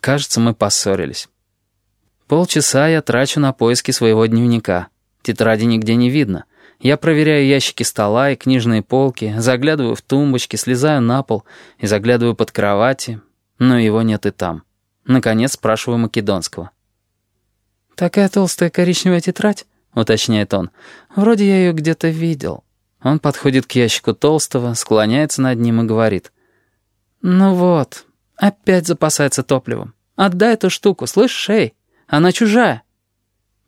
Кажется, мы поссорились. Полчаса я трачу на поиски своего дневника. Тетради нигде не видно. Я проверяю ящики стола и книжные полки, заглядываю в тумбочки, слезаю на пол и заглядываю под кровати, но его нет и там. Наконец спрашиваю Македонского. «Такая толстая коричневая тетрадь?» — уточняет он. «Вроде я ее где-то видел». Он подходит к ящику толстого, склоняется над ним и говорит. «Ну вот, опять запасается топливом. Отдай эту штуку, слышишь, эй? Она чужая».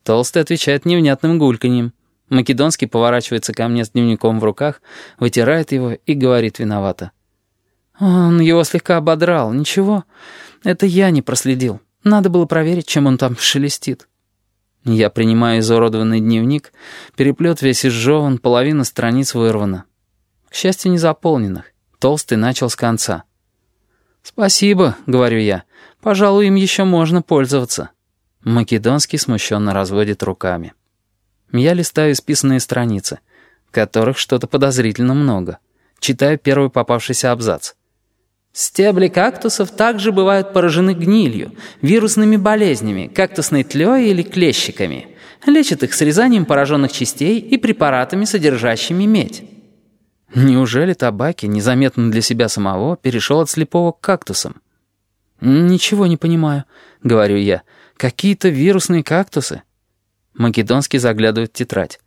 Толстый отвечает невнятным гульканьем. Македонский поворачивается ко мне с дневником в руках, вытирает его и говорит виновато. «Он его слегка ободрал, ничего. Это я не проследил. Надо было проверить, чем он там шелестит». Я принимаю изуродованный дневник, переплет весь изжеван, половина страниц вырвана. К счастью, не заполненных. Толстый начал с конца. «Спасибо», — говорю я. «Пожалуй, им еще можно пользоваться». Македонский смущенно разводит руками. Я листаю исписанные страницы, которых что-то подозрительно много. Читаю первый попавшийся абзац. Стебли кактусов также бывают поражены гнилью, вирусными болезнями, кактусной тлей или клещиками. Лечат их срезанием пораженных частей и препаратами, содержащими медь. Неужели табаки, незаметно для себя самого, перешел от слепого к кактусам? «Ничего не понимаю», — говорю я. «Какие-то вирусные кактусы». Македонский заглядывает в тетрадь.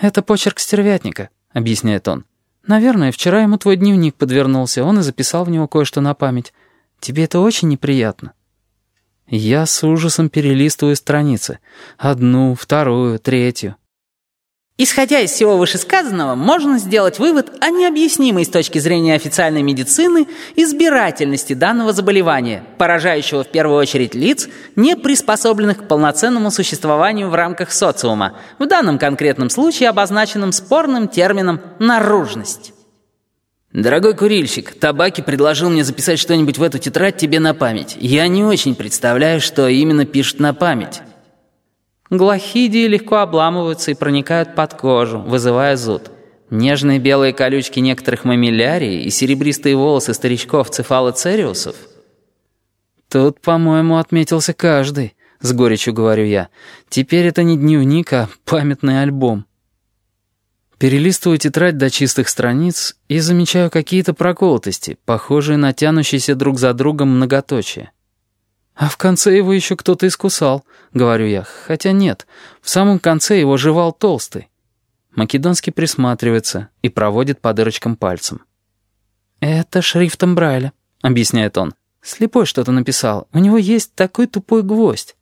«Это почерк стервятника», — объясняет он. «Наверное, вчера ему твой дневник подвернулся, он и записал в него кое-что на память. Тебе это очень неприятно». Я с ужасом перелистываю страницы. Одну, вторую, третью. Исходя из всего вышесказанного, можно сделать вывод о необъяснимой с точки зрения официальной медицины избирательности данного заболевания, поражающего в первую очередь лиц, не приспособленных к полноценному существованию в рамках социума, в данном конкретном случае обозначенным спорным термином «наружность». «Дорогой курильщик, Табаки предложил мне записать что-нибудь в эту тетрадь тебе на память. Я не очень представляю, что именно пишет на память». Глохидии легко обламываются и проникают под кожу, вызывая зуд. Нежные белые колючки некоторых мамилярий и серебристые волосы старичков цефалоцериусов. Тут, по-моему, отметился каждый, с горечью говорю я. Теперь это не дневник, а памятный альбом. Перелистываю тетрадь до чистых страниц и замечаю какие-то проколотости, похожие на тянущиеся друг за другом многоточия. «А в конце его еще кто-то искусал», — говорю я. «Хотя нет, в самом конце его жевал толстый». Македонский присматривается и проводит по дырочкам пальцем. «Это шрифтом Брайля», — объясняет он. «Слепой что-то написал. У него есть такой тупой гвоздь».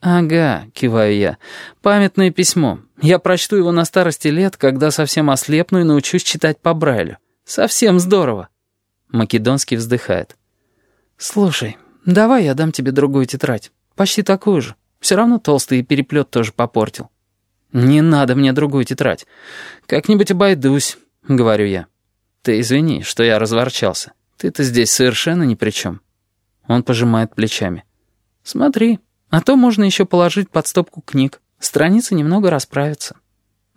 «Ага», — киваю я. «Памятное письмо. Я прочту его на старости лет, когда совсем ослепну и научусь читать по Брайлю. Совсем здорово». Македонский вздыхает. «Слушай, «Давай я дам тебе другую тетрадь. Почти такую же. Все равно толстый переплет тоже попортил». «Не надо мне другую тетрадь. Как-нибудь обойдусь», — говорю я. «Ты извини, что я разворчался. Ты-то здесь совершенно ни при чем». Он пожимает плечами. «Смотри, а то можно еще положить под стопку книг. Страницы немного расправятся».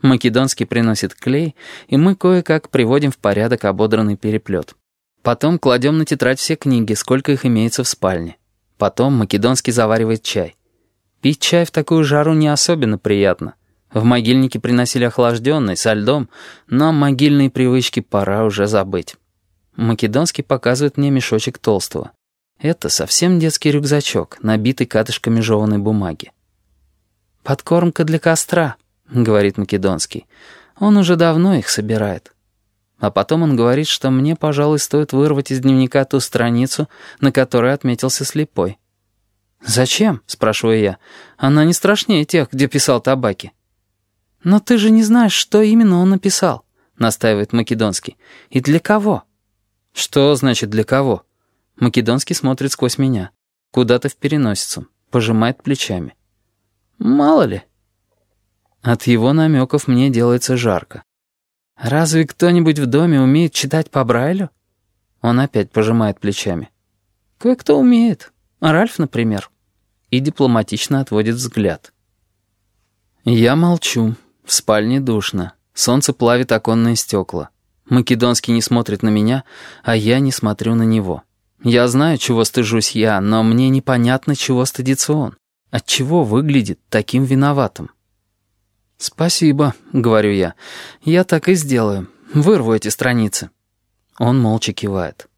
Македонский приносит клей, и мы кое-как приводим в порядок ободранный переплет. Потом кладем на тетрадь все книги, сколько их имеется в спальне. Потом Македонский заваривает чай. Пить чай в такую жару не особенно приятно. В могильнике приносили охлажденный, со льдом, но могильные привычки пора уже забыть. Македонский показывает мне мешочек толстого. Это совсем детский рюкзачок, набитый катышками жеванной бумаги. «Подкормка для костра», — говорит Македонский. «Он уже давно их собирает». А потом он говорит, что мне, пожалуй, стоит вырвать из дневника ту страницу, на которой отметился слепой. «Зачем?» — спрашиваю я. «Она не страшнее тех, где писал табаки». «Но ты же не знаешь, что именно он написал», — настаивает Македонский. «И для кого?» «Что значит «для кого»?» Македонский смотрит сквозь меня. Куда-то в переносицу. Пожимает плечами. «Мало ли». От его намеков мне делается жарко. «Разве кто-нибудь в доме умеет читать по Брайлю?» Он опять пожимает плечами. «Кое-кто умеет. Ральф, например». И дипломатично отводит взгляд. Я молчу. В спальне душно. Солнце плавит оконные стекла. Македонский не смотрит на меня, а я не смотрю на него. Я знаю, чего стыжусь я, но мне непонятно, чего стыдится он. Отчего выглядит таким виноватым? «Спасибо», — говорю я. «Я так и сделаю. Вырву эти страницы». Он молча кивает.